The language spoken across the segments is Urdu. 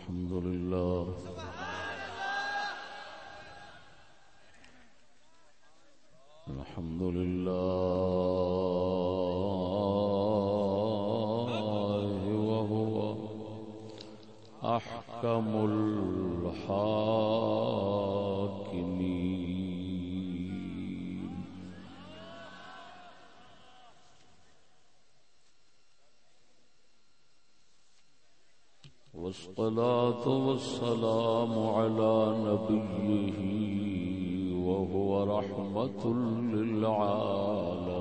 الحمد لله. الحمد لله وهو أحكم الحاكمين والصلاة والسلام على نبيه وهو رحمة للعالمين.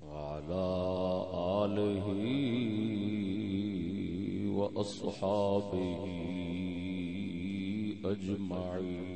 وعلى آله وأصحابه أجمعين.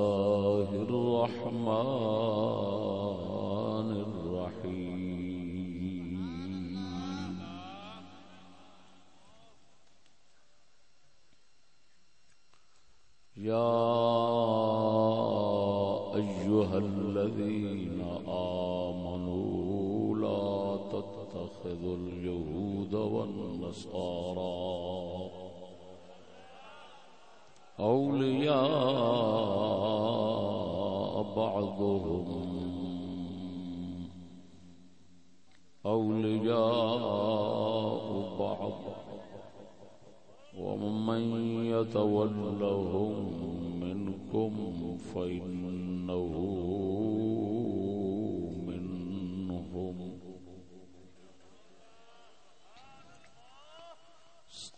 تتخذوا اليهود والنصارى أولياء بعضهم أولياء بعض. ومن يتولهم منكم فإنه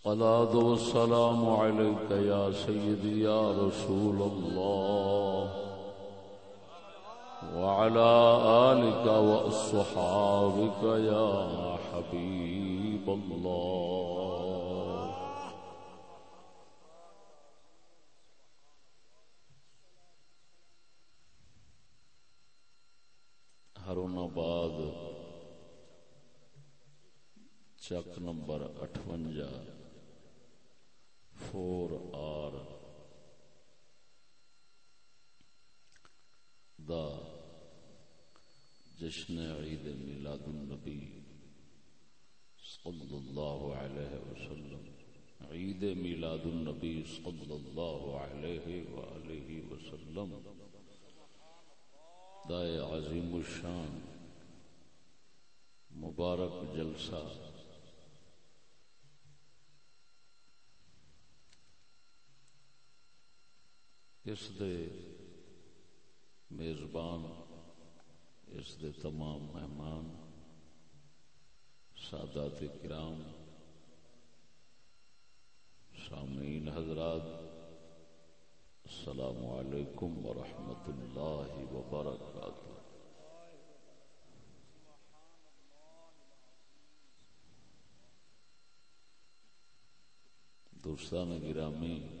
الصلاة والسلام عليك يا سيدي يا رسول الله. وعلى آلك وأصحابك يا حبيب الله. ہرون آباد، چک نمبر اٹھونجا. فور آر دا جشن عید میلاد النبی صلی اللہ علیہ وسلم۔ عید میلاد النبی صلی اللہ علیہ وآلہ وسلم۔ دائے عظیم الشان۔ مبارک جلسہ۔ اس دے میزبان، اس دے تمام مہمان، سادات کرام، سامعین حضرات، السلام علیکم ورحمۃ اللہ وبرکاتہ۔ دوستان گرامی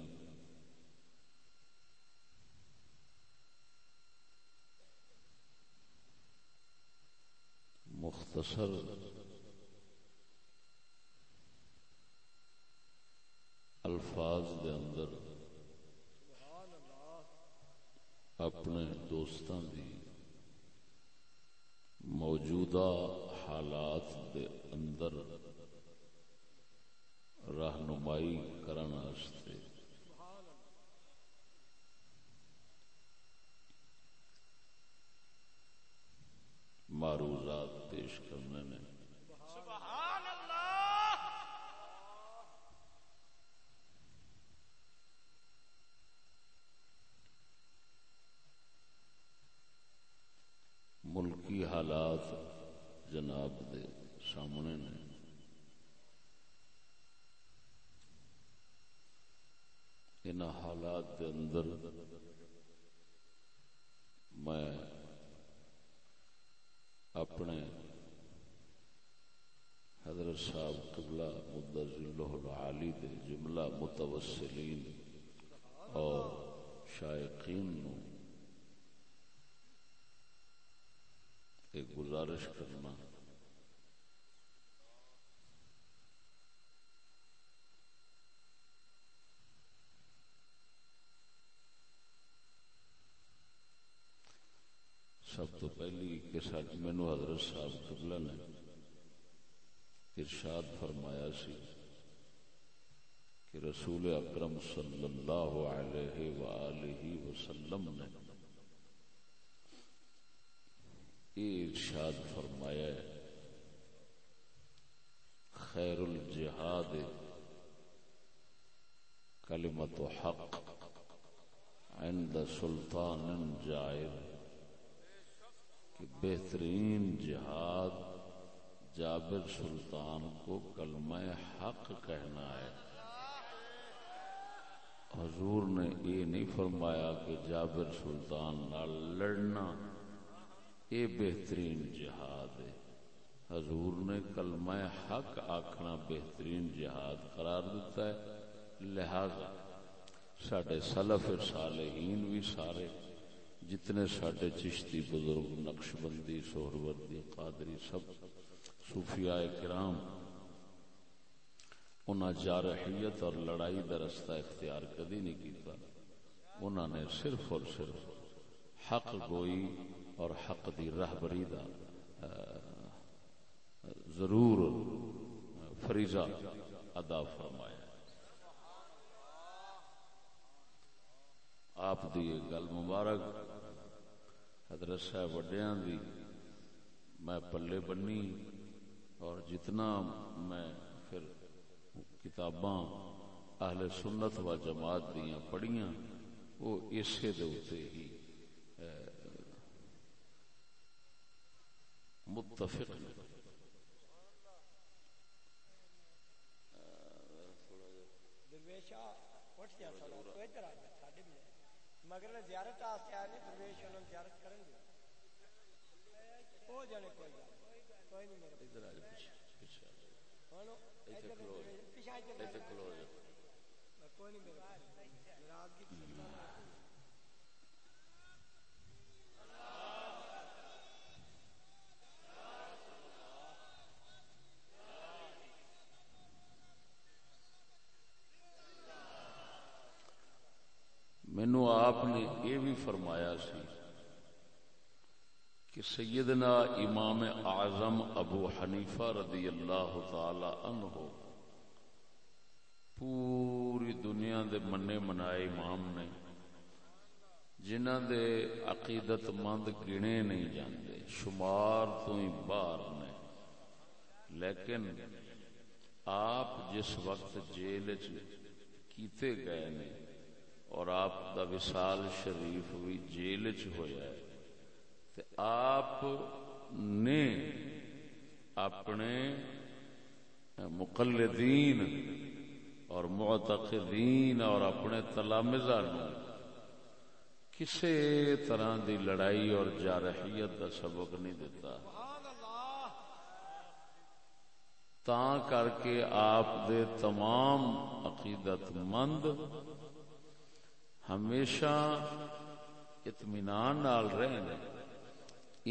مختصر الفاظ دے اندر اپنے دوستان دی موجودہ حالات دے اندر رہنمائی کرنا کرنے معروضات پیش کرنے نے سبحان اللہ ملکی حالات جناب دے سامنے نے۔ ان حالات دے اندر میں اپنے حضرت صاحب قبلہ مدض اللہ العالی دے جملہ متوسلین اور شائقین نو ایک گزارش کرنا سب تو پہلی کہ مینو حضرت صاحب قبلہ نے ارشاد فرمایا سی کہ رسول اکرم صلی اللہ علیہ وآلہ وسلم نے یہ ارشاد فرمایا ہے خیر الجہاد کلمت حق عند سلطان جائر۔ کہ بہترین جہاد جابر سلطان کو کلمہ حق کہنا ہے۔ حضور نے یہ نہیں فرمایا کہ جابر سلطان نہ لڑنا یہ بہترین جہاد ہے۔ حضور نے کلمہ حق آکھنا بہترین جہاد قرار دیتا ہے۔ لہذا سڈے سلف صالحین بھی سارے جتنے سڈے چشتی بزرگ نقش بندی سہروردی، قادری سب، صوفیاء کرام، انہاں جارحیت اور لڑائی کا رستہ اختیار کدی نہیں کیتا۔ انہاں نے صرف اور صرف حق گوئی اور حق دی رہبری دا ضرور فریضہ ادا فرمایا۔ آپ دی گل مبارک۔ حضرت صاحب وڈیاں دی میں پلے بنی اور جتنا میں پھر کتاباں اہل سنت و جماعت دیاں پڑھیاں، وہ اسے دے ہی متفق مگر زیارت آستے آئے درویش انہوں زیارت کریں گے۔ ہو جانے کوئی کوئی نہیں میرے ادھر آ جائے پیچھے پیچھے کھلو پیچھے کھلو کوئی نہیں میرے کی مینو آپ نے یہ بھی فرمایا سی کہ سیدنا امام اعظم ابو حنیفہ رضی اللہ تعالی عنہ پوری دنیا دے منے منائے امام نے، جنہ دے عقیدت مند گنے نہیں جاندے، شمار تو ہی باہر نے۔ لیکن آپ جس وقت جیل کیتے گئے نے اور آپ دا وصال شریف بھی جیل چ ہویا ہے۔ تے آپ نے اپنے مقلدین اور معتقدین اور اپنے تلامزہ نو کسے طرح دی لڑائی اور جارحیت دا سبق نہیں دیتا۔ تا کر کے آپ دے تمام عقیدت مند ہمیشہ اطمینان نال رہنے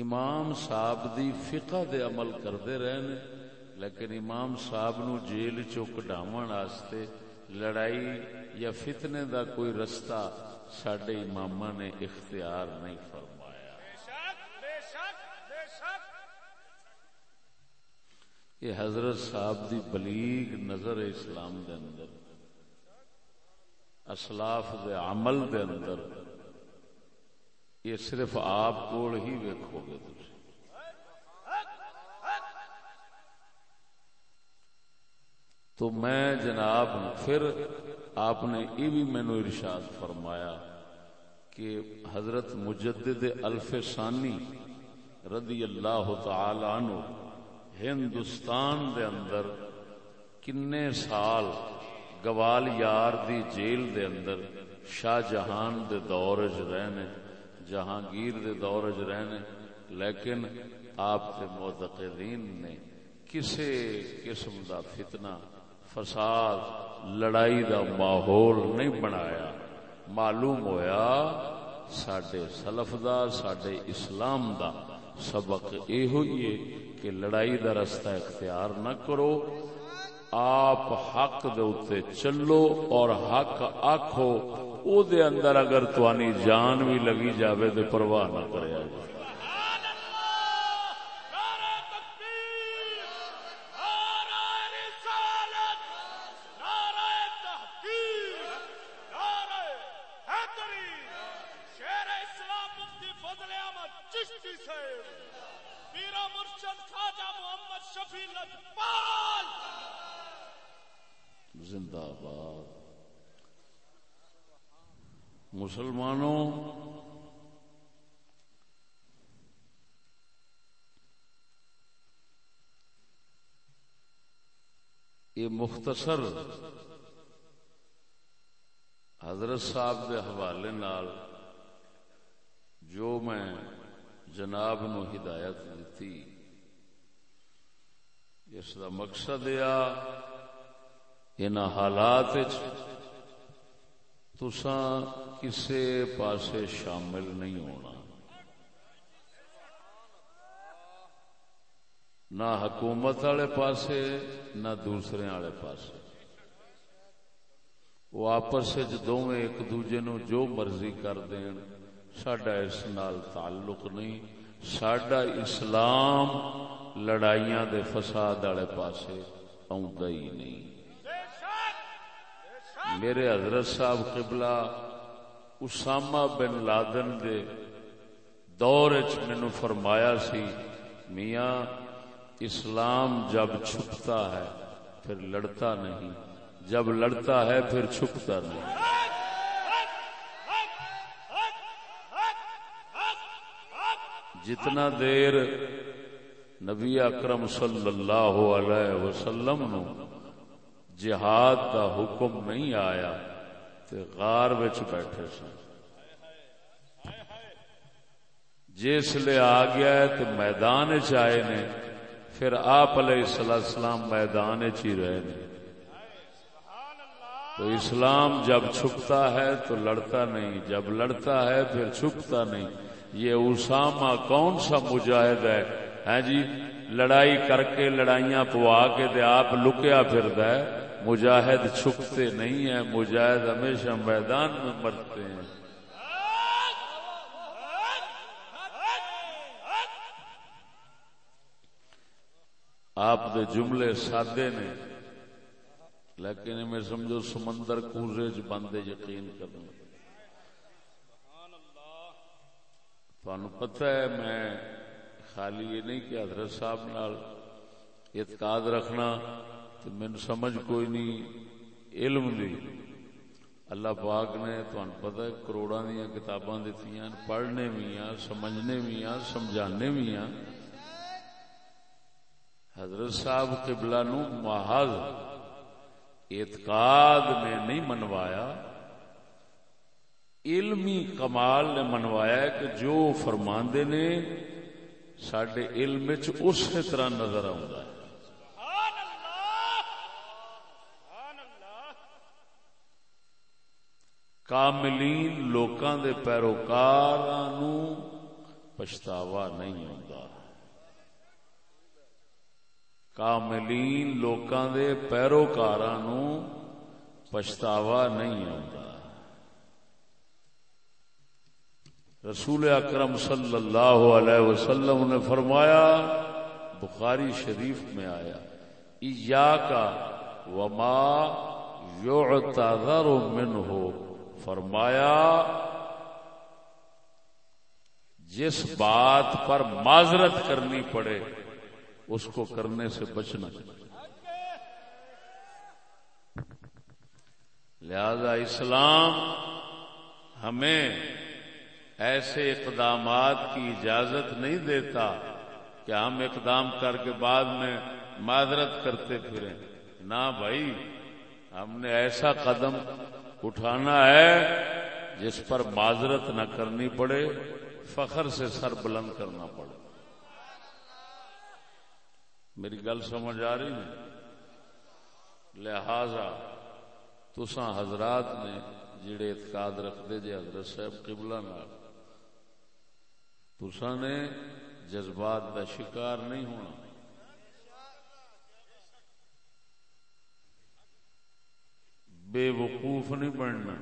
امام صاحب دی فقہ دے عمل کردے رہنے لیکن امام صاحب نو جیل چو کڈاون واسطے لڑائی یا فتنے دا کوئی رستہ سڈے امام نے اختیار نہیں فرمایا۔ یہ حضرت صاحب دی بلیغ نظر اسلام دے اندر۔ اسلاف دے عمل دے اندر، یہ صرف آپ کو ہی ویکو گے تو میں جناب پھر آپ نے یہ بھی مینو ارشاد فرمایا کہ حضرت مجدد الف ثانی رضی اللہ تعالی عنہ ہندوستان دے اندر کنے سال گوال یار دی جیل دے اندر شاہ جہان دے دور رہنے، جہانگیر دے دور رہنے، لیکن آپ کے معتقدین نے کسی قسم دا فتنہ، فساد، لڑائی دا ماحول نہیں بنایا۔ معلوم ہویا سڈے سلف دا سڈے اسلام دا۔ سبق یہ ہوئی ہے کہ لڑائی دا رستہ اختیار نہ کرو۔ آپ حق دے اتے چلو اور حق آخو او دے اندر اگر توانی جان بھی لگی جاوے تو پرواہ نہ کرے جائے مسلمانوں، یہ مختصر حضرت صاحب کے حوالے نال جو میں جناب نو ہدایت دیتی اس کا مقصد یہ ان حالات تسا کسے پاسے شامل نہیں ہونا۔ نہ حکومت والے پاسے، نہ دوسرے والے پاسے۔ وہ آپس دونوں ایک دوجے نو جو مرضی کر دین سڈا اس نال تعلق نہیں سڈا اسلام لڑائیاں دے فساد والے پاسے ہی نہیں۔ میرے حضرت صاحب قبلہ اسامہ بن لادن دے دور مینو فرمایا سی، میاں، اسلام جب چھپتا ہے پھر لڑتا نہیں، جب لڑتا ہے پھر چھپتا نہیں۔ جتنا دیر نبی اکرم صلی اللہ علیہ وسلم نو جہاد کا حکم نہیں آیا تو غار بچ بیٹھے سن۔ جس لیے آ گیا ہے تو میدان چائے نے، پھر آپ علیہ السلام میدان ہی رہے نے۔ تو اسلام جب چھپتا ہے تو لڑتا نہیں، جب لڑتا ہے پھر چھپتا نہیں۔ یہ اسامہ کون سا مجاہد ہے؟ ہاں جی لڑائی کر کے لڑائیاں پوا کے دے آپ لکیا پھر ہے مجاہد چھپتے نہیں ہیں، مجاہد ہمیشہ میدان میں مرتے ہیں۔ آپ دے جملے سادے نے، لیکن میں سمجھو سمندر کوزے چ بندے یقین کرنا تھانوں پتہ ہے، میں خالی یہ نہیں کہ حضرت صاحب نال اعتقاد رکھنا مین سمجھ کوئی نہیں، علم دی۔ اللہ پاک نے تہن پتا کروڑا دیا کتاباں دیتی پڑھنے بھی آ سمجھنے بھی آ سمجھانے بھی آ حضرت صاحب قبلہ نو محض اعتقاد نے نہیں منوایا، علمی کمال نے منوایا کہ جو فرماندے نے سڈے علم اسی طرح نظر آ کاملین لوکاں دے پیروکاراں نو پچھتاوا نہیں ہوندا کاملین لوکاں دے پیروکاراں نو پچھتاوا نہیں آتا رسول اکرم صلی اللہ علیہ وسلم نے فرمایا بخاری شریف میں آیا ایا کا وما یعتذر من ہو فرمایا، جس بات پر معذرت کرنی پڑے، اس کو کرنے سے بچنا لہذا اسلام ہمیں ایسے اقدامات کی اجازت نہیں دیتا کہ ہم اقدام کر کے بعد میں معذرت کرتے پھریں۔ نہ بھائی، ہم نے ایسا قدم اٹھانا ہے جس پر معذرت نہ کرنی پڑے، فخر سے سر بلند کرنا پڑے۔ میری گل سمجھ آ رہی ہے؟ لہذا تسا حضرات نے جڑے اعتقاد رکھتے جی حضرت صاحب قبلہ تسا نے جذبات کا شکار نہیں ہونا۔ بے وقوف نہیں بننا۔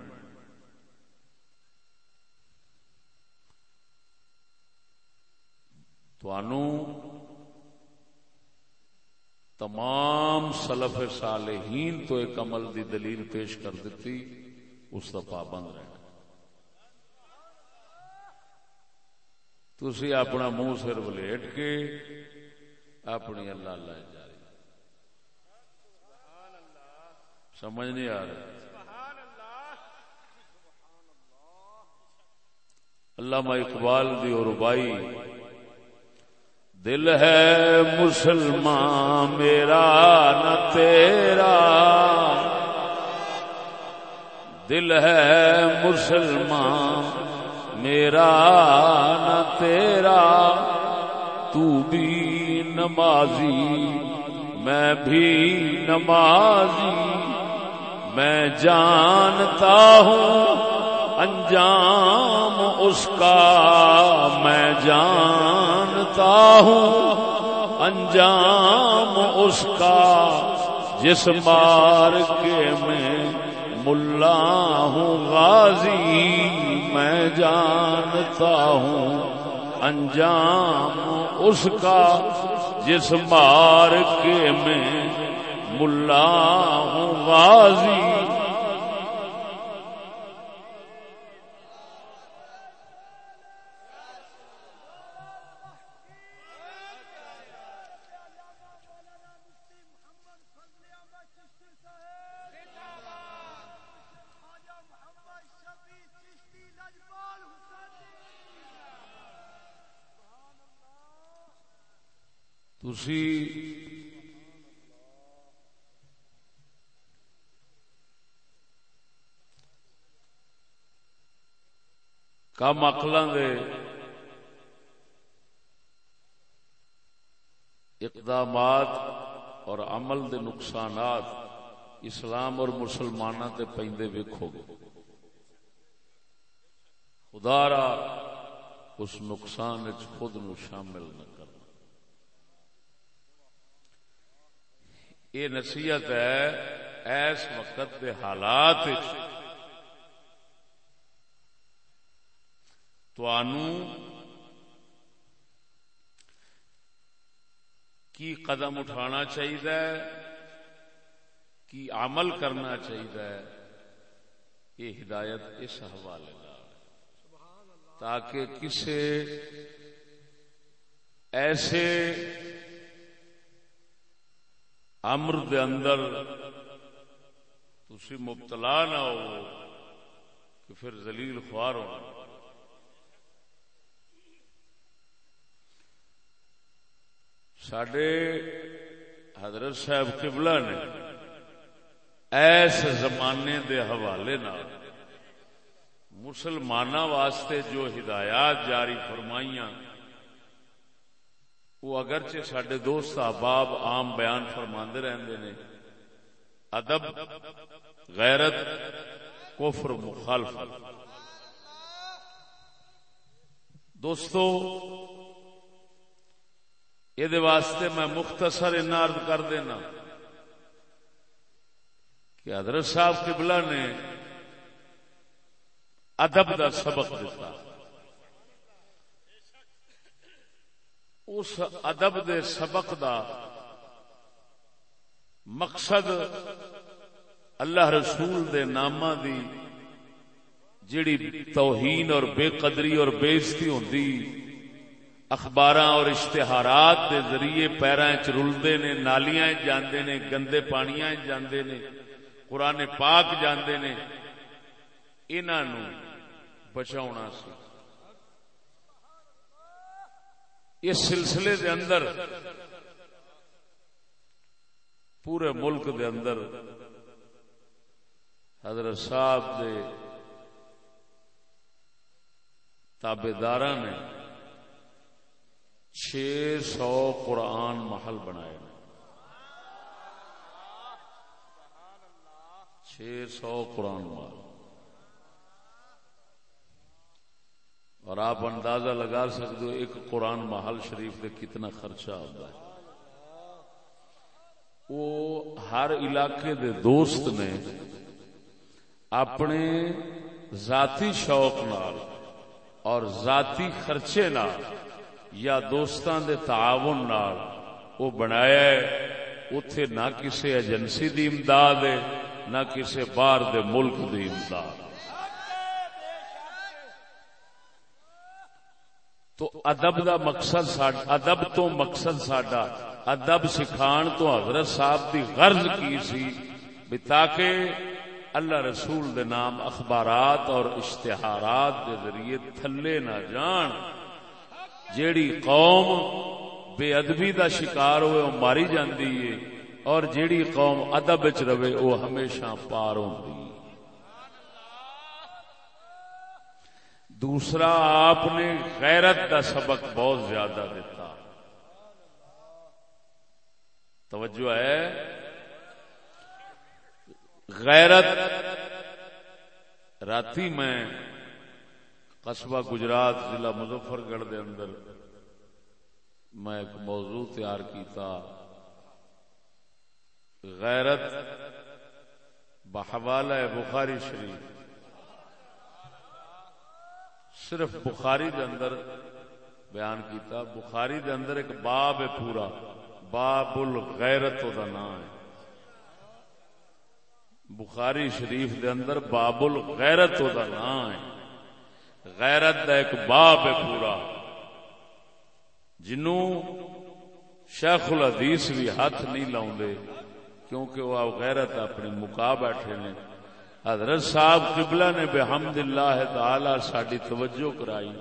تمام سلف صالحین تو ایک عمل دی دلیل پیش کر دیتی، اس کا پابند رہنا۔ تھی اپنا منہ سر ولیٹ کے اپنی اللہ اللہ جاری سمجھ نہیں آ رہی علامہ اقبال دی اور بائی دل ہے مسلمان، میرا نہ تیرا۔ دل ہے مسلمان، میرا نہ تیرا۔ تو بھی نمازی، میں بھی نمازی۔ میں جانتا ہوں، انجام اس کا۔ میں جانتا ہوں، انجام اس کا۔ جس مار کے میں ملا ہوں غازی، میں جانتا ہوں، انجام اس کا۔ جس مار کے میں ملا ہوں غازی کم دے۔ اقدامات اور عمل دے نقصانات اسلام اور مسلمانوں تے پہ ویکو گے خدا را اس نقصان خود نو شامل نہ کرنا یہ نصیحت ہے، ایس وقت کے حالات کی قدم اٹھانا چاہیے کی عمل کرنا چاہیے یہ ہدایت اس حوالے تاکہ کسی ایسے امر دے اندر تھی مبتلا نہ ہو، کہ پھر زلیل خوار ہو۔ سڈے حضرت صاحب قبلہ نے ایس زمانے دے حوالے مسلمان واسطے جو ہدایات جاری فرمائیاں، وہ اگرچہ سڈے دوست احباب عام بیان فرما رہتے نے، ادب، غیرت، کفر مخالف دوستو یہ واسطے میں مختصر انارد کر دینا کہ حضرت صاحب قبلہ نے ادب دا سبق دیتا اس ادب دے سبق دا مقصد اللہ رسول دے نامہ دی جڑی توہین اور بے قدری اور بےزتی ہوتی اخبار اور اشتہارات دے ذریعے پیروں چ نے، نالیاں جاندے نے، گندے پانیاں جاندے نے، قرآن پاک جاندے نے انہوں بچاؤنا سی۔ اس سلسلے دے اندر، پورے ملک دے اندر حضرت صاحب دے تابے دار نے چھ سو قرآن محل بنائے چھ سو قرآن محل۔ اور آپ اندازہ لگا سکتے ہو ایک قرآن محل شریف کے کتنا خرچہ ہوتا ہے۔ وہ ہر علاقے دے دوست نے اپنے ذاتی شوق نال اور ذاتی خرچے نال یا دوستان دے تعاون نال وہ بنایا ہے اتے نہ کسی ایجنسی دی امداد ہے، نہ کسی باہر دے ملک دی امداد۔ تو ادب دا مقصد ادب تو مقصد ساڈا، ادب سکھان تو حضرت صاحب دی غرض کی سی تاکہ اللہ رسول دے نام اخبارات اور اشتہارات دے ذریعے تھلے نہ جان۔ جیڑی قوم بے ادبی دا شکار ہوئے، وہ ماری جاندی ہے۔ اور جیڑی قوم ادب وچ رہے، وہ ہمیشہ پار ہوندی دوسرا، آپ نے غیرت دا سبق بہت زیادہ دیتا۔ توجہ ہے؟ غیرت راتی میں قصبہ گجرات ضلع مظفر گڑھ دے اندر میں ایک موضوع تیار کیتا۔ غیرت بحوالہ بخاری شریف۔ صرف بخاری دے اندر بیان کیتا۔ بخاری دے اندر ایک باب ہے پورا۔ باب الغیرت دا نام ہے۔ بخاری شریف دے اندر باب الغیرت دا نام ہے۔ غیرت دا ایک باب ہے پورا۔ جنوں شیخ الحدیث بھی ہاتھ نہیں لاؤں کیونکہ وہ غیرت اپنی مکا بیٹھے نے۔ حضرت صاحب قبلہ نے بحمد اللہ تعالی ساری توجہ کرائی۔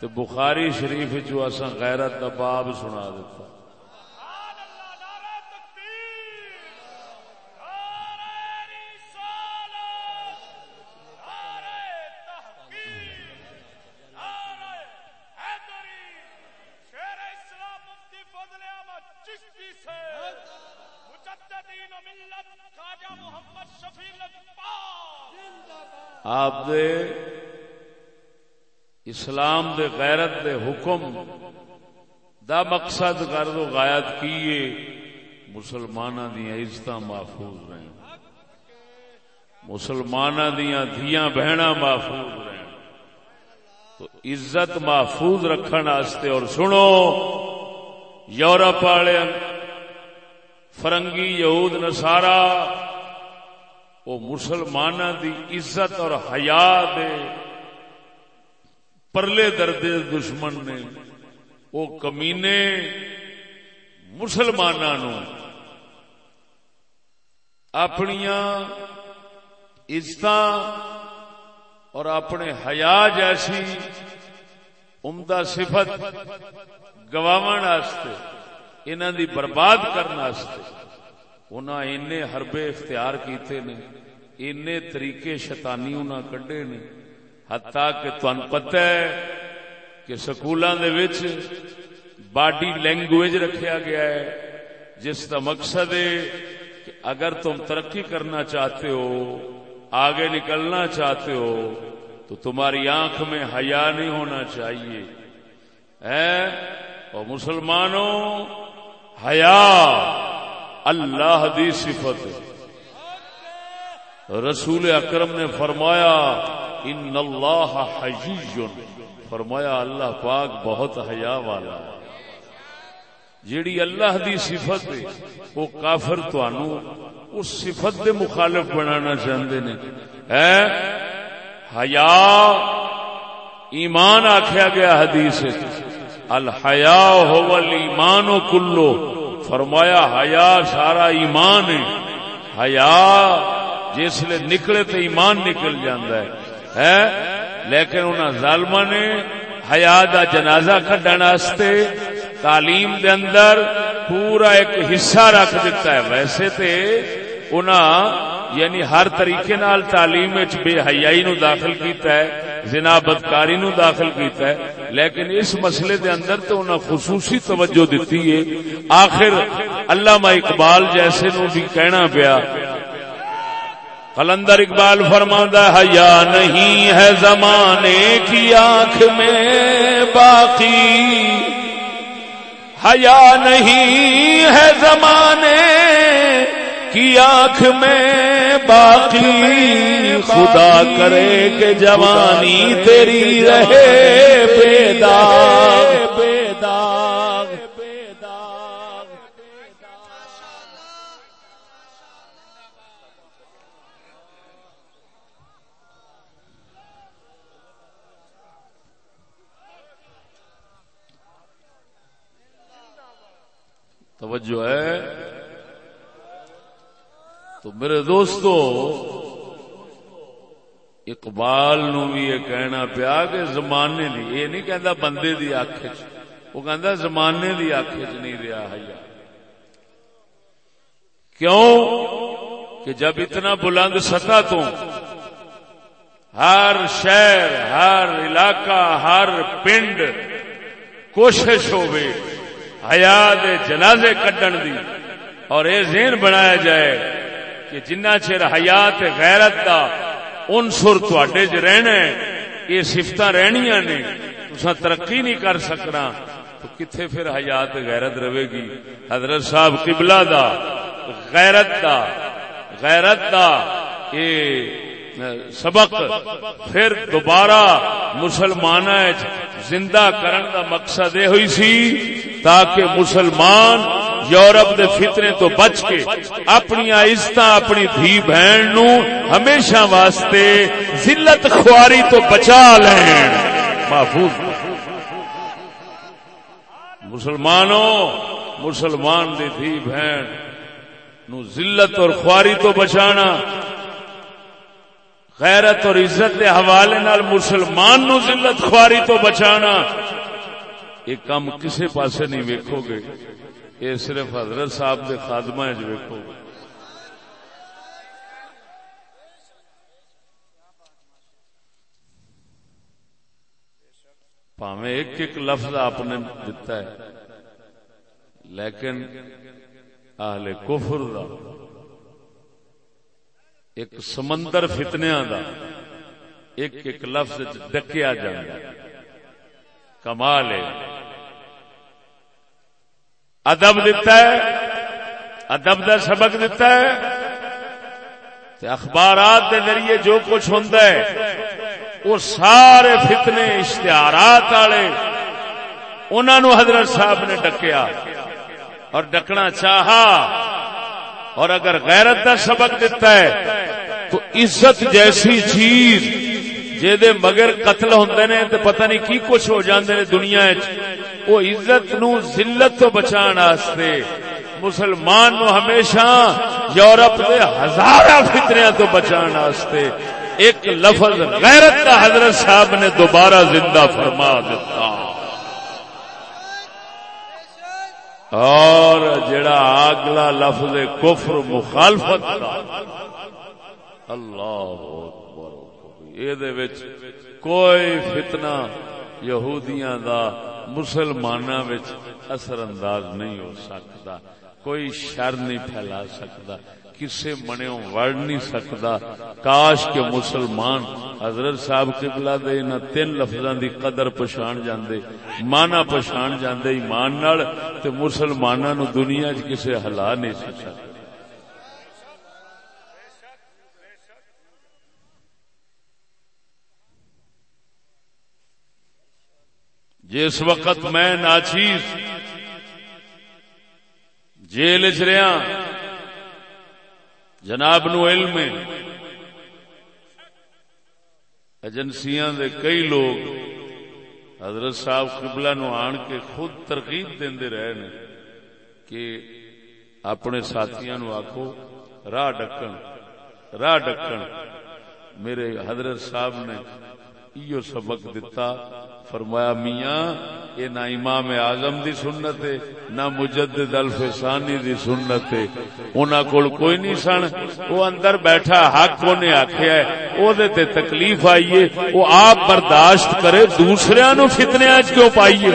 تو بخاری شریف جو اصا غیرت دا باب سنا دیتا۔ آپ دے اسلام دے غیرت دے حکم دا مقصد کر دو غایت کیے مسلمان دیا عزت محفوظ رہے مسلمان دیا دیا بہنا محفوظ رہے تو عزت محفوظ رکھنے اور سنو، یورپ والے، فرنگی یہود نسارا وہ مسلمان دی عزت اور حیا دے پرلے دردے دشمن نے وہ کمینے مسلمانوں اپنیا عزت اور اپنے حیا جیسی عمدہ صفت گواہ انہوں دی برباد کرنے انہیں حربے اختیار کیتے نے این طریقے شیطانی انہاں کڈے نے، حتا کہ تن پتہ ہے کہ سکولاں دے وچ باڈی لینگویج رکھیا گیا ہے، جس کا مقصد ہے کہ اگر تم ترقی کرنا چاہتے ہو، آگے نکلنا چاہتے ہو، تو تمہاری آنکھ میں حیا نہیں ہونا چاہیے۔ اے اور مسلمانوں، حیا! اللہ دی صفت۔ رسول اکرم نے فرمایا، ان اللہ حجی فرمایا، اللہ پاک بہت حیا والا جیڑی اللہ دی صفت ہے، وہ کافر تانوں اس صفت دے مخالف بنانا چاہتے نے۔ حیا۔ ایمان آخیا گیا حدیث الحیا ہو ایمان و کلو۔ فرمایا، حیا سارا ایمان ہے۔ حیا جسل نکلے تو ایمان نکل جاندہ ہے۔ لیکن انہاں ظالم نے حیا دا جنازہ کھڈن واسطے تعلیم دے اندر پورا ایک حصہ رکھ دیتا ہے۔ ویسے تے انہاں یعنی ہر طریقے نال تعلیم بے حیائی نو داخل کیتا ہے، زنا بدکاری نو داخل کیتا ہے، لیکن اس مسئلے دے اندر تو انہاں خصوصی توجہ دیتی ہے۔ آخر علامہ اقبال جیسے نو بھی کہنا پیا۔ قلندر اقبال فرماندہ حیا نہیں ہے زمانے کی آنکھ میں باقی۔ حیا نہیں ہے زمانے کی آنکھ میں باقی خدا کرے کہ جوانی تیری رہے بیدار۔ بیدار توجہ ہے۔ تو میرے دوستو، اقبال نو بھی یہ کہنا پیا کہ زمانے دی، یہ نہیں کہندا بندے دی آنکھ وہ کہندا زمانے دی آنکھ چ نہیں رہا حیا کیوں؟ کہ جب اتنا بلند سطح تو ہر شہر، ہر علاقہ، ہر پنڈ کوشش ہوئے حیا دے جنازے کڈن دی اور یہ ذہن بنایا جائے کہ جنہ چر حیات غیرت دا عنصر تواڈے چ رہنا ہے، یہ صفت رہنیاں نے تسا ترقی نہیں کر سکنا۔ تو کتھے پھر حیات غیرت رہے گی؟ حضرت صاحب قبلہ دا، غیرت دا غیرت دا یہ سبق۔ پھر دوبارہ مسلمان زندہ کرن دا مقصد یہ ہوئی سی، تاکہ مسلمان یورپ دے فطرے تو بچ کے اپنی عزت اپنی دھی بہن نو ہمیشہ واسطے ذلت خواری تو بچا لین۔ محفوظ۔ مسلمانوں، مسلمان دی دھی بہن نو ذلت اور خواری تو بچانا۔ غیرت اور عزت کے حوالے نال مسلمان نو ذلت خواری تو بچانا۔ یہ کام کسے پاسے نہیں ویکھو گے۔ یہ صرف حضرت صاحب کے خادمہ ویکو پاوے ایک ایک لفظ آپ نے دتا ہے۔ لیکن اہل کفر دا ایک سمندر فتنیا دا ایک ایک لفظ ڈکیا جائے کمال ہے۔ ادب دتا ہے، ادب کا سبق دتا ہے۔ اخبارات کے ذریعے جو کچھ ہوں وہ سارے فتنے، اشتہارات والے انہوں حضرت صاحب نے ڈکیا۔ اور ڈکنا چاہا، اور اگر غیرت کا سبق دتا ہے، تو عزت جیسی چیز جہد مگر قتل ہوں نے تو پتہ نہیں کی کچھ ہو جاندے نے دنیا وہ عزت نو ذلت تو بچان واسطے مسلمان نو ہمیشہ یورپ دے ہزار فطریاں تو بچان واسطے ایک لفظ غیرت کا حضرت صاحب نے دوبارہ زندہ فرما دیتا اور جڑا اگلا لفظ کفر مخالفت اللہ یہ کوئی فتنہ یہودیاں دا مسلمان اثر انداز نہیں ہو سکتا کوئی شر نہیں پھیلا سکتا کسے منو وڑ نہیں سکتا کاش کے مسلمان حضرت صاحب قبلہ دے ان تین لفظاں دی قدر پچھان جاندے مانا پچھان جاندے ایمان نال تے مسلماناں نو دنیا وچ کسے ہلا نہیں سکتا جس وقت میں ناچیز جیل چ رہا ہاں، جناب نو علم ایجنسیاں دے کئی لوگ حضرت صاحب قبلہ نو آن کے خود ترغیب دے رہے نے کہ اپنے ساتھیاں نو آکھو، راہ ڈکن راہ ڈکن۔ میرے حضرت صاحب نے ایو سبق دتا فرمایا، میاں، یہ نہ امام اعظم دی سنت ہے، نہ مجدد الفسانی دی سنت ہے۔ انہاں کول کوئی نہیں سن، وہ اندر بیٹھا، حق نے آکھیا ہے۔ او دے تے تکلیف آئی ہے او آپ برداشت کرے، دوسریاں نو فتنے وچ کیوں پائیے؟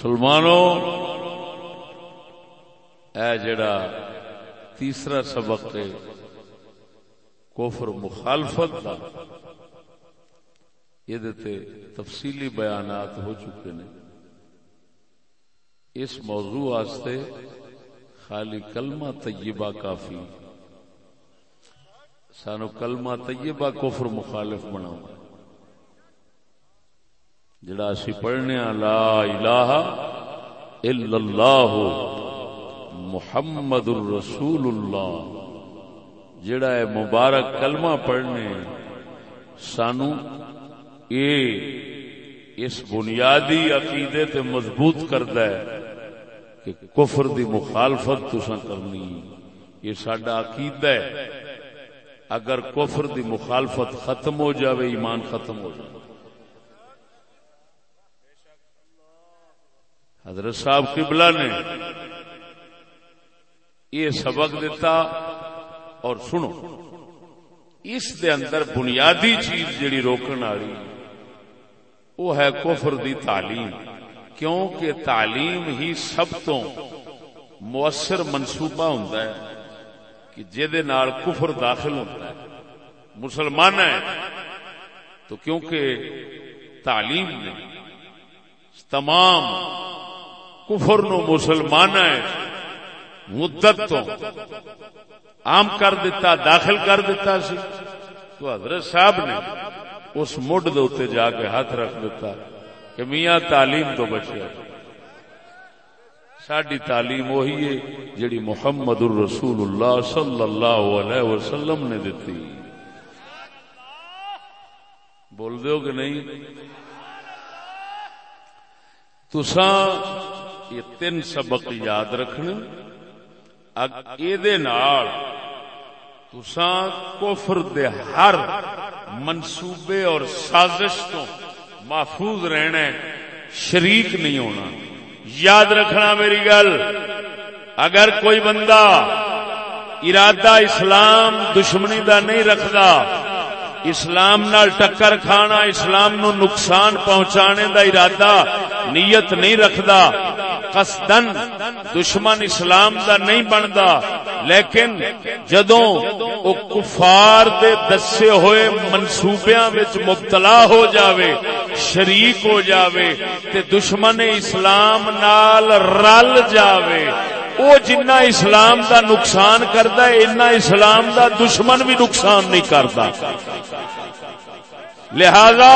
مسلمانوں، اے جڑا تیسرا سبق ہے کوفر مخالفت کا یہ تفصیلی بیانات ہو چکے ہیں اس موضوع آستے خالی کلمہ طیبہ کافی۔ سانو کلمہ طیبہ کفر مخالف بناؤ جڑا اسی پڑھنے لا الہ الا اللہ، محمد الرسول اللہ، جڑا ہے مبارک کلمہ پڑھنے سانو اے اس بنیادی عقیدے تے مضبوط کردا ہے کہ کفر دی مخالفت تساں کرنی یہ ساڈا عقیدہ ہے۔ اگر کفر دی مخالفت ختم ہو جاوے، ایمان ختم ہو جائے حضرت صاحب قبلہ نے یہ سبق دیتا اور سنو، اس دے اندر بنیادی چیز جڑی روکن والی وہ ہے کفر دی تعلیم، کیونکہ تعلیم ہی سب تو مؤثر منصوبہ ہوتا ہے کہ جہد نال کفر داخل ہوتا ہے۔ مسلمان ہے تو کیونکہ تعلیم نے تمام کفر نو مسلمان مدت تو عام کر دیتا، داخل کر دیتا سی۔ تو حضرت صاحب نے اس مڈ دے جا کے ہاتھ رکھ دیتا کہ میاں تعلیم تو بچے۔ ساری تعلیم وہی ہے جڑی محمد الرسول اللہ صلی اللہ علیہ وسلم نے دیتی۔ بول دو کہ نہیں؟ تساں یہ تین سبق یاد رکھنے۔ کوفر دے ہر منصوبے اور سازش تو محفوظ رہنا شریک نہیں ہونا۔ یاد رکھنا میری گل، اگر کوئی بندہ ارادہ اسلام دشمنی دا نہیں رکھتا اسلام نال ٹکر کھانا اسلام نو نقصان پہنچانے دا ارادہ نیت نہیں رکھدا قصدن دشمن اسلام دا نہیں بندا۔ لیکن جدوں او کفار دے دسے ہوئے منصوبیاں وچ مبتلا ہو جاوے، شریک ہو جاوے، تے دشمن اسلام نال رل جاوے۔ او جنہ اسلام دا نقصان کردا ہے اتنا اسلام دا دشمن بھی نقصان نہیں کردا لہذا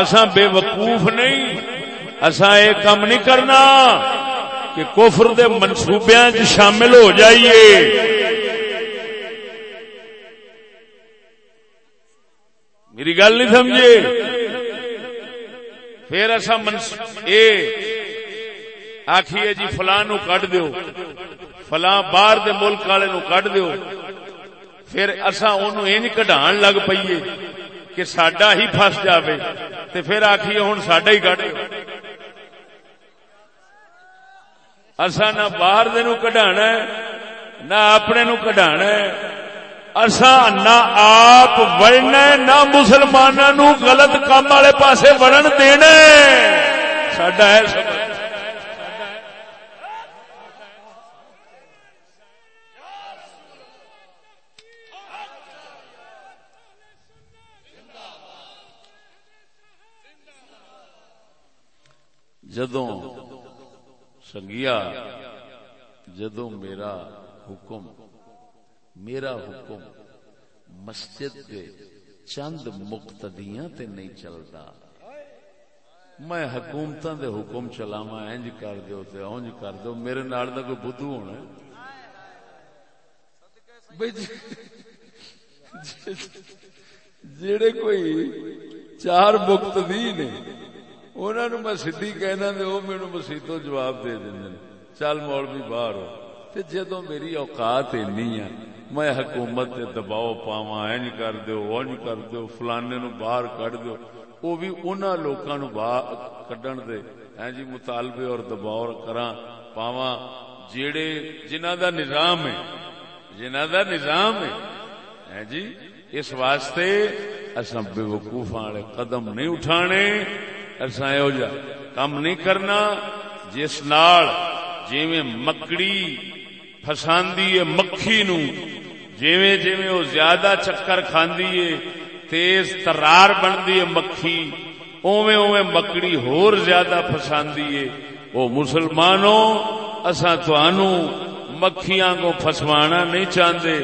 اساں بے وقوف نہیں اصا یہ کام نہیں کرنا کہ کفر دے منصوبیاں شامل ہو جائیے۔ میری گل نہیں سمجھے؟ پھر ایسا اے آخیے جی فلاں نو کٹ دیو۔ فلاں باہر دے ملک والے نو کٹ دیو۔ پھر اصا ان کٹان لگ پیے کہ سڈا ہی فس جاوے تے پھر آخیے ہوں سڈا ہی کٹ اصا نہ باہر دے کڈا نہ اپنے نو کڈا اصا نہ آپ وڑنا نہ مسلمانوں نو غلط کام والے پاسے وڑن دینا سڈا ہے جدوں سنگیا، جدوں میرا حکم میرا حکم مسجد کے چند مقتدیاں تے نہیں چلتا۔ میں حکومت دے حکم چلاوا انج کر دیو تے اونج کر دو میرے نال دا کوئی بدھو ہونا جڑے جی، جی، جی، کوئی چار مقتدی نے انہوں نے میں سدھی کہنا دے وہ میرے مسیتوں جواب دے دیں چل مول بھی باہر ہو۔ تے جدو میری اوقات اینی ہے میں حکومت تے دباؤ پاواں اینج کر دیو اونج کر دیو، فلانے نو باہر کڈ دیو۔ وہ بھی انہاں لوکاں نو باہر کڈن دے۔ ہیں جی مطالبے اور دباؤ کراں پاواں۔ جیڑے جنہاں دا نظام ہے، جنہاں دا نظام ہے ہیں جی اس واسطے اساں بے وقوف والے قدم نہیں اٹھانے۔ اساں جا کم نہیں کرنا، جس نال جویں مکڑی فساندی ہے، مکھی نو جویں جویں او زیادہ چکر کھاندی ہے، تیز ترار بندی ہے مکھی، اوویں اوویں مکڑی ہور زیادہ فساندی ہے۔ او مسلمانوں اساں تانوں مکھیاں کو فسوانا نہیں چاہندے،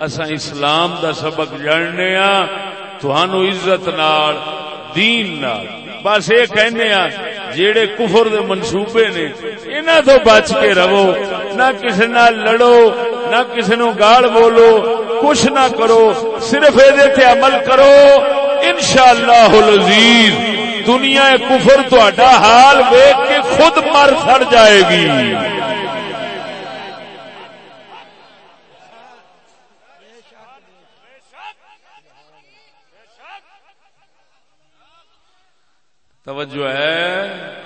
اساں اسلام دا سبق جاننے ہاں تانوں عزت نال، دین نال۔ بس یہ کہنے ہاں جیڑے کفر دے منصوبے نے، انہاں تو بچ کے رہو، نہ کسی نہ لڑو، نہ کسی نو گال بولو، کچھ نہ کرو، صرف یہ عمل کرو۔ انشاءاللہ العزیز، دنیا کفر تہاڈا حال ویکھ کے خود مر سڑ جائے گی۔ توجہ ہے۔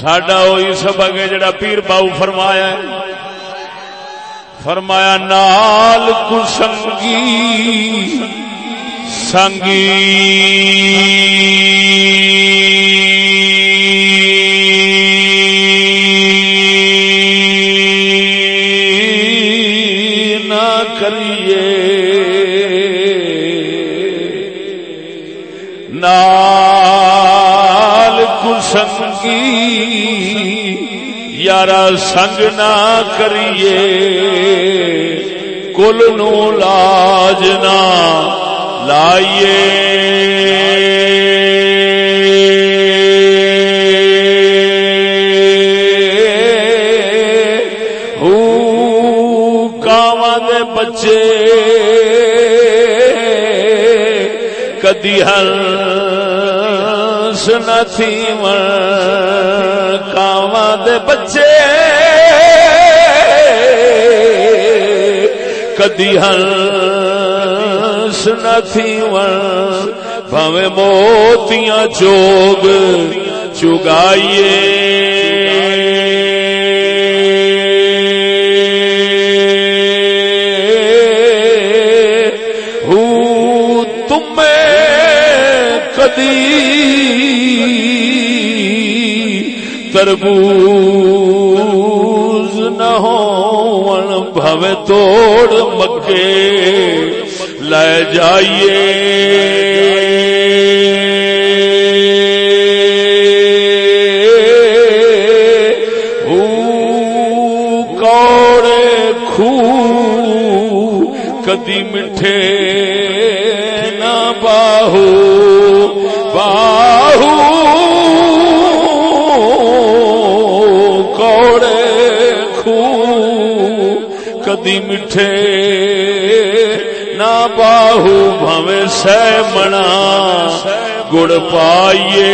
ساڈا وہی سبق ہے جڑا پیر باؤ فرمایا ہے۔ فرمایا نال کسنگی سنگی۔ سنگ نہ کریے، کل نو لاج نہ لائیے۔ بچے، کدی ہل نہ تھی کاواں دے بچے۔ کدی ہنس نہ تھی بھویں موتیاں چوگ چگائیے تربوز بھویں توڑ مکے لے جائیے۔ دی میٹھے نہ باہو بھوے سہ منا گڑ پائیے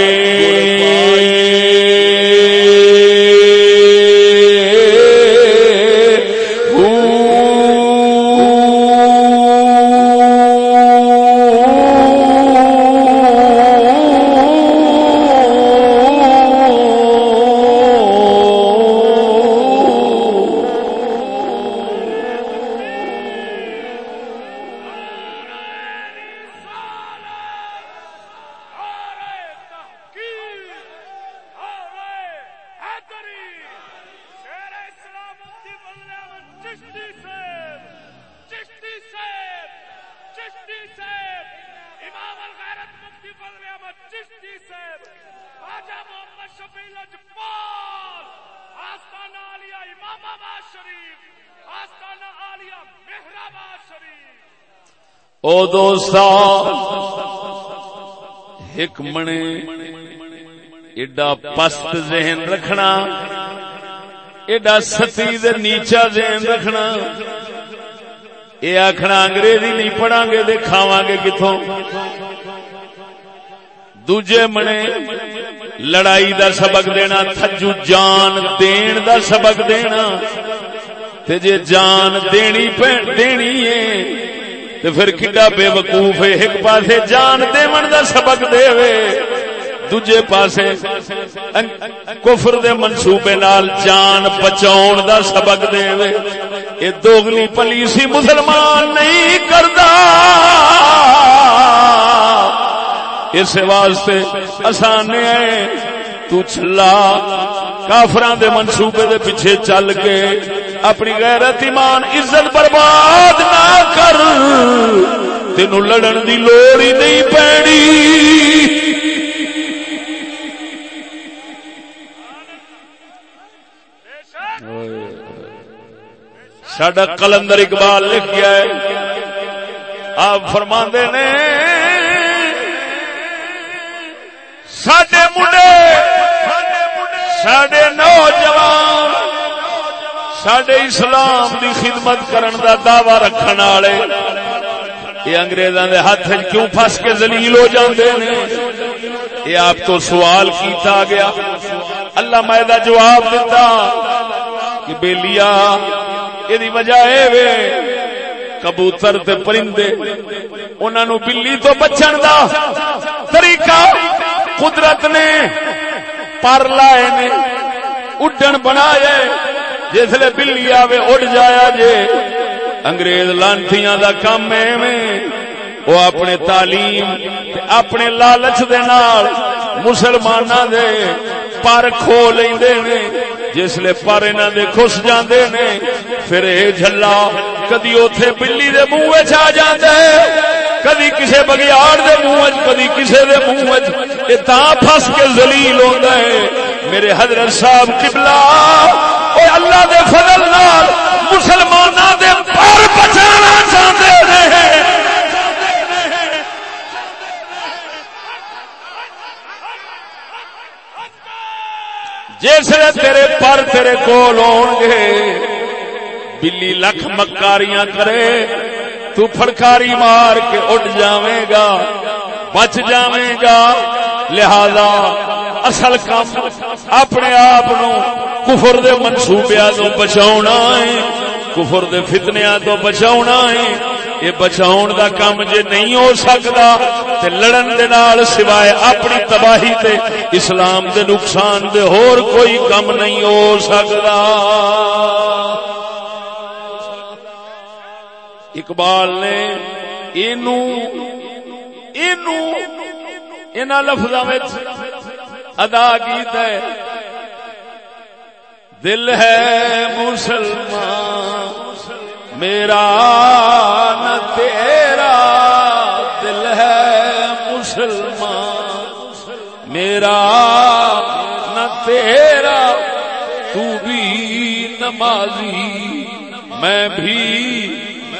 او دوستا ایک منے ایڈا پست ذہن رکھنا، ایڈا ستی دے نیچا ذہن رکھنا۔ یہ آخنا انگریزی نہیں پڑھا گے دے کھاوا گے کتوں دوجے منے، لڑائی دا سبق دینا، تھجو جان دین دا سبق دینا۔ تے جے جان دینی پہ، دینی ہے تے پھر کڈا بے وقوف ہے؟ ایک پاسے جان دیون دا سبق دے وے۔ دوجے پاسے کفر دے منصوبے نال جان بچاؤن دا سبق دے وے۔ اے دوگلی پلیسی مسلمان نہیں کردا۔ اس واسطے آسان ہے تو چلا کافران دے منصوبے دے پیچھے چل کے اپنی غیرت ایمان عزت برباد نہ کر۔ تینو لڑن دی لوڑ ہی نہیں پینی سڈا کلندر اقبال لکھ گیا ہے۔ آپ فرما نے سڈے منڈے سڈے نوجوان سڈے اسلام دی خدمت کرن دا دعوی رکھن والے، یہ انگریزاں دے ہاتھ کیوں پھس کے ذلیل ہو جاندے نے؟ یہ آپ تو سوال کیتا گیا۔ اللہ میں جواب دیتا کہ بیلیا یہ وجہ ہے کبوتر تے پرندے انہوں نو بلی تو بچن دا طریقہ قدرت نے، پر لائے نے، اڈن بنایا جسے بلی آوے اڑ جایا جے۔ انگریز لانتیاں دا کام ہے وہ اپنے تعلیم اپنے لالچ دے نال مسلماناں دے پر کھو لیندے نے۔ جسلے پر انہاں دے خس جاندے نے۔ پھر اے جھلا کدی اوتھے بلی دے منہ وچ آ جاندا ہے۔ کدی کسے بگیاڑ دے منہ وچ، کدی کسے دے منہ وچ۔ اے تاں پھس کے ذلیل ہوندا ہے۔ میرے حضرت صاحب قبلہ اے اللہ دے فضل نال مسلماناں دے پر بچانا چاہندے نے جسے تیرے پر تیرے کول ہون گے، بلی لکھ مکاریاں کرے، تو پھڑکاری مار کے اٹھ جاویں گا، بچ جاویں گا۔ لہذا اصل کام اپنے آپ کفر دے منصوبیا تو بچاؤنا ہے، کفر دے فتنیا تو بچاؤنا ہے۔ یہ بچاؤ دا کام جے نہیں ہو سکتا تے لڑن دے نال سوائے اپنی تباہی تے اسلام دے نقصان دے ہور کوئی کم نہیں ہو سکتا اقبال نے اینو اینو، اینا لفظاں وچ ادا کیتا ہے۔ دل ہے مسلمان، میرا نہ تیرا دل ہے مسلمان، میرا نہ تیرا، تو بھی نمازی، میں بھی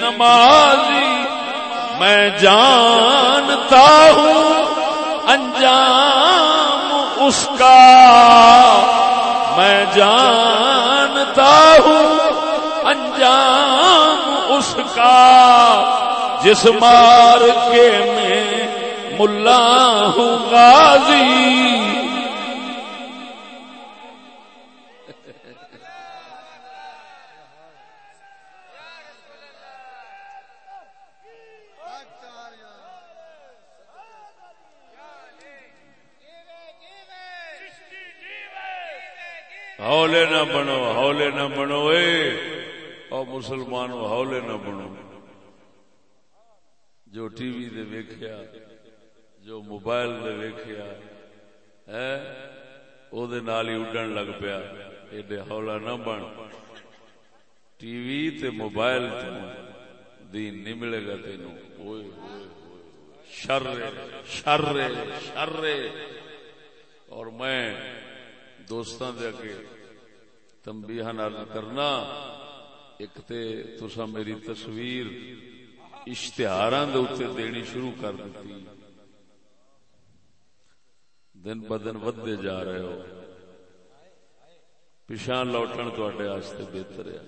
نمازی، میں جانتا ہوں انجام اس کا۔ میں جانتا ہوں انجام اس کا جس مار کے میں ملا ہوں غازی۔ ہولے نہ بنو ہولے نہ بنو، اے۔ او مسلمان ہولے نہ بنو۔ جو ٹی وی دے ویکھیا، جو موبائل دے ویکھیا، ہے، او دے نال ہی اڈن لگ پیا۔ ایڈے ہولا نہ بن۔ ٹی وی تے موبائل تو دین نہیں ملے گا تینوں اوئے ہوئے شر شر شر اور میں دوستان دے اگے تنبیہ نال کرنا، ایک تے تسا میری تصویر اشتہاراں دے اوتے دینی شروع کر دتی دن بدن ودے جا رہے ہو۔ پچھان لوٹن تواڈے واسطے بہتر ہے۔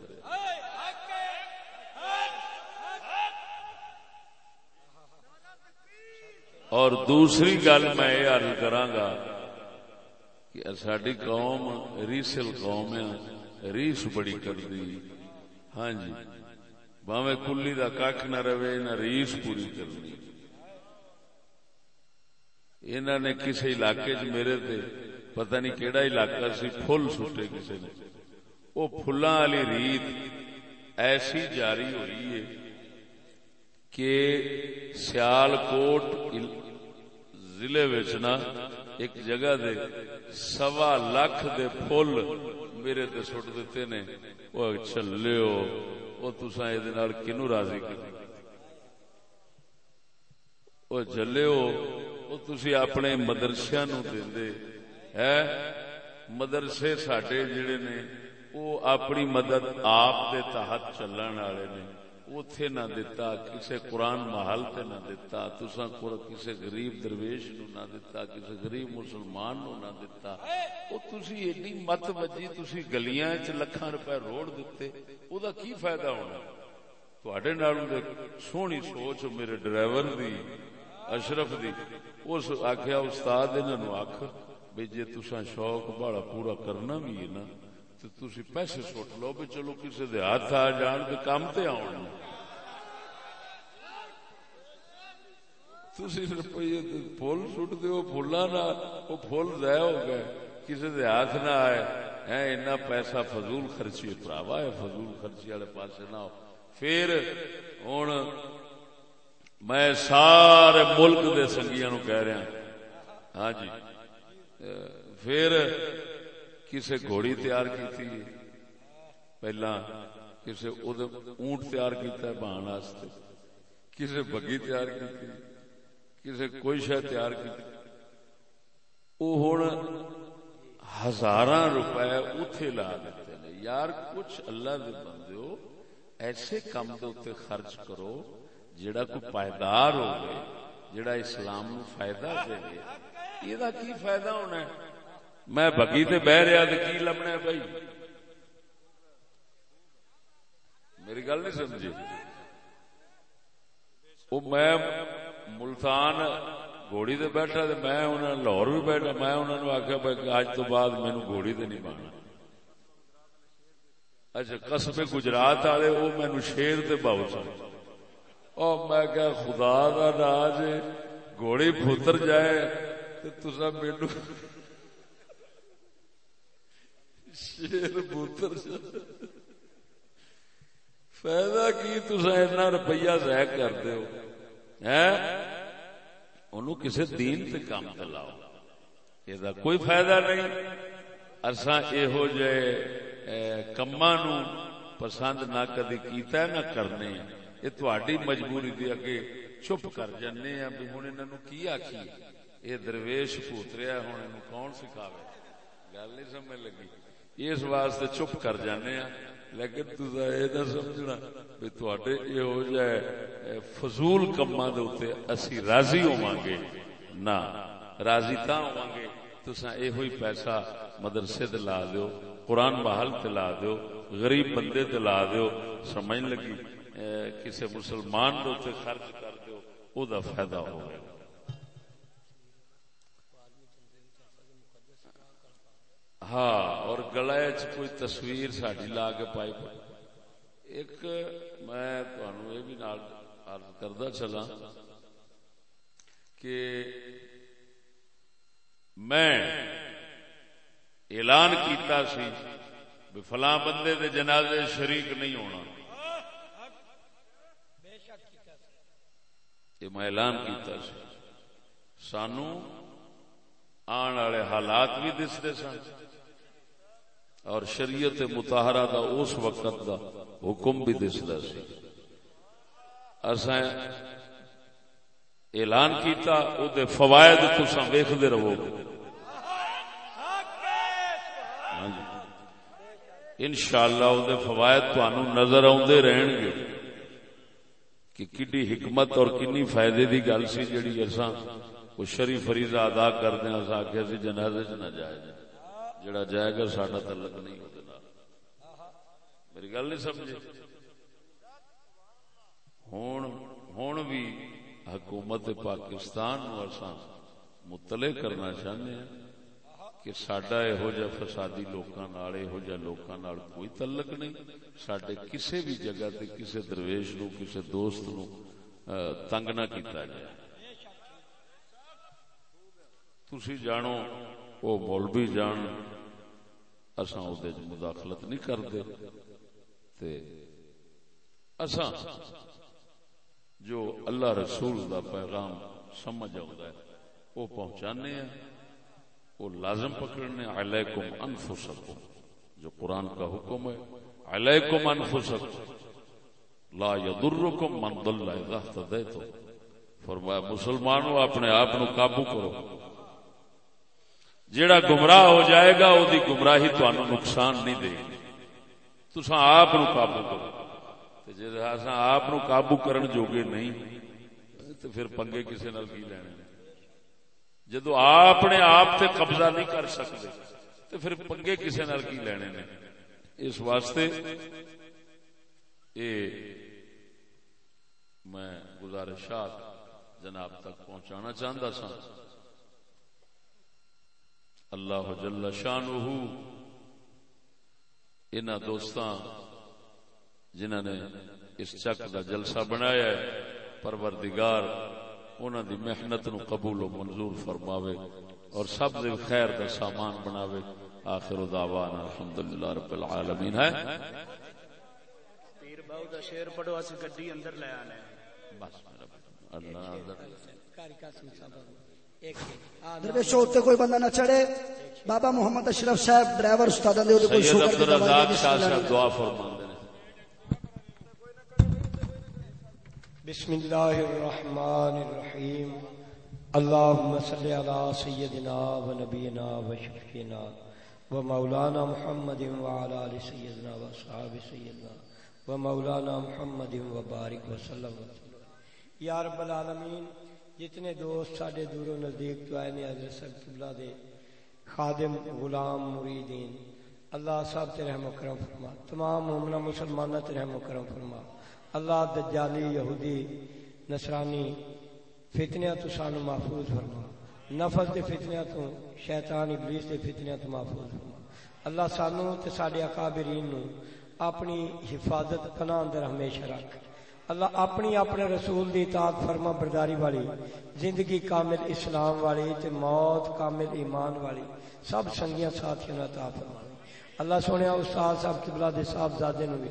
اور دوسری گل میں یہ عرض کراگا کہ ساری قوم ریسل قوم ہے، ریس بڑی کرتی ہاں جی باوے کلی دا کھ نہ رہے، نہ ریس پوری کرنی انہوں نے کسی علاقے چ میرے تے پتہ نہیں کیڑا علاقہ سی فل سٹے کسی نے۔ وہ فلاں والی ریت ایسی جاری ہوئی ہے کہ سیال کوٹ ضلع نا ایک جگہ دے سوا لاکھ دے پھول میرے تے سٹ دیتے نے۔ وہ چلے ہو۔ وہ تسا یہ کنو راضی کر۔ وہ چلے ہو۔ وہ تسی اپنے مدرسے نو دے ہے؟ مدرسے سڈے جڑے نے وہ اپنی مدد آپ دے تحت چلن والے نے۔ اتے نہ دتا، کسے قرآن محل تے نہ دتا تسا کسے غریب درویش نو نہ دتا، کسے غریب مسلمان نو نہ دتا۔ او تسی ایڈی مت وجی تسی گلیاں وچ لکھاں روپے روڑ دتے، او دا کی فائدہ ہونا؟ تواڈے نالوں دے سونی سوچ میرے ڈرائیور دی، اشرف دی۔ اس آکھیا، استاد انہاں نو آکھ بھئی جے تساں شوق بڑا پورا کرنا بھی ہے نا تو تھی پیسے سٹ لو بھی چلو کسی دے ہاتھ آ جان تو کام تے آن تھی روپیے فل سٹ دو فلا نہ وہ فل ضائع ہو گئے کسی دے ہاتھ نہ آئے اینا پیسہ فضول خرچی پراوا ہے فضول خرچی والے پاس نہ ہو پھر ہوں میں سارے ملک دے سنگیاں نو کہہ رہا ہاں جی پھر کسے گھوڑی تیار کی تھی پہلا کسے اونٹ تیار کیتا ہے بہان واسطے، کسے بگی تیار کی کسے کوئی شہ تیار کی وہ ہوں ہزار روپے اتے لا دیتے ہیں یار کچھ اللہ دے بندے ایسے کام دے اتنے خرچ کرو جڑا کوئی پائیدار ہو جڑا اسلام نو فائدہ دے۔ یہ کی فائدہ ہونا ہے؟ میں بگی تے بہ رہا تو کی لبنا بھائی؟ میری گل نہیں سمجھی۔ وہ میں ملتان گھوڑی تے بیٹھا تے میں انہوں لاہور بھی بیٹھا، میں انہوں نے آخیا بھائی اج تو بعد مینو گھوڑی تے نہیں بانا اچھا قصبے گجرات والے وہ مینو شیر تے باؤ سن اور میں کہ خدا کا راج گھوڑی پتر جائے تو تصا میڈو شیر بوتر فائدہ کی تسا اتنا روپیہ ضائع کر دو کسی دین تے کام تے یہ کوئی فائدہ نہیں اصا یہو جہ کما نو پسند نہ کدی کیتا ہے نہ کرنے یہ تھوڑی مجبوری دی اگے چپ کر جانے ہیں بھی ہوں انہوں کی آخی یہ درویش پوتریا ہوں کون سکھاوے گل نہیں سمجھ لگی اس واسطے چپ کر جانے ہیں لیکن تصا یہ نہ سمجھنا بھی تھوڑے یہ ہو جائے فضول کما دے اسی راضی ہوا گے نہ راضی تا ہوا گے تسا یہ پیسہ مدرسے لا دیو قرآن محل لا دیو غریب بندے لا دیو سمجھ لگی کسی مسلمان دے خرچ کر دیو او دا فائدہ ہوگا ہاں اور گلا کوئی تصویر ساری لا کے پائی پائی ایک میں یہ بھی کردا چلا کہ میں اعلان کیتا سی بھی فلاں بندے دے جنازے شریک نہیں ہونا۔ یہ میں اعلان کیتا سی۔ سانو آن والے حالات بھی دستے سن۔ اور شریعت متحرہ دا اس وقت دا حکم بھی دستا سی۔ اعلان کیتا، او دے فوائد تساں ویکھدے رہو۔ انشاءاللہ او دے فوائد تانوں نظر آوندے رہن گے کہ کڈی حکمت اور کنی فائدے دی گل سی جڑی اساں وہ شری فریضہ ادا کردے ہیں، اساں کہ اسی جنازے چ نہ جائے۔ جڑا جائے گا ساڈا تعلق نہیں ہو میری گل نہیں سمجھے؟ ہوں ہوں بھی حکومت پاکستان مطلع کرنا چاہتے ہیں کہ سڈا یہو جہ فسادی لوکاں یہو جہ لوکاں کوئی تعلق نہیں۔ سڈے کسی بھی جگہ تے کسی درویش نو کسی دوست نو تنگ نہ کیتا جائے۔ تسی جانو وہ مولوی جان اصا مداخلت نہیں کرتے۔ اساں جو اللہ رسول دا پیغام سمجھ آتا ہے وہ پہنچانے ہیں۔ وہ لازم پکڑنے علیکم انفسکم، جو قرآن کا حکم ہے۔ علیکم انفسکم، لا یضرکم من ضل اذا اهتدیتم۔ فرمایا، مسلمانوں، اپنے آپ نو قابو کرو۔ جیڑا گمراہ ہو جائے گا او دی گمراہی تانوں نقصان نہیں دے گی۔ تسا آپ قابو کرو۔ جی آپ قابو کرن جوگے نہیں تو پھر پنگے کسی نال کی لینے جدو آپ نے آپ تے قبضہ نہیں کر سکتے تو پھر پنگے کسی نال کی لینے نے؟ اس واسطے اے میں گزارشات جناب تک پہنچانا چاہتا سا اللہ جل شانہ ان دوست جنہ نے اس چک کا جلسہ بنایا ہے پروردگار انہوں دی محنت نو قبول و منظور فرماوے اور سب دے خیر دا سامان بناوے۔ آخر دعوانا الحمدللہ رب العالمین ہے؟ پیر باو دا شیر پڑھو اس گڈی اندر لے آنے۔ بس اللہ حضرت کاری کا سنسا بابا درویش ہوتے کوئی بندہ نہ چڑھے۔ بابا محمد اشرف صاحب ڈرائیور استاد دے کوئی سید عبد الرزاق شاہ صاحب دعا فرماندے بسم اللہ الرحمن الرحیم۔ اللهم صل على سيدنا ونبينا وشفينا ومولانا محمد وعلى ال سيدنا واصحاب سيدنا ومولانا محمد وبارك وسلم یا رب العالمین جتنے دوست ساڈے دور و نزدیک تو آئے نے حضرت سبت اللہ دے خادم غلام مریدین، اللہ صاحب تے رحم و کرم فرما، تمام مومنہ مسلمانہ تے رحم و کرم فرما۔ اللہ دجالی، یہودی، نصرانی فتنیاں تو سانو محفوظ فرما۔ نفس دے فتنیاں تو، شیطان، ابلیس دے فتنیاں تو محفوظ فرما۔ اللہ سانو تے ساڈے اکابرین نو اپنی حفاظت پناہ اندر ہمیشہ رکھ۔ اللہ اپنی اپنے رسول دی اطاعت فرما برداری والی، زندگی کامل اسلام والی تے موت کامل ایمان والی، سب سنگیاں ساتھیوں عطا فرما اللہ سونے استاد صاحب قبلہ دے صاحب زادے نو بھی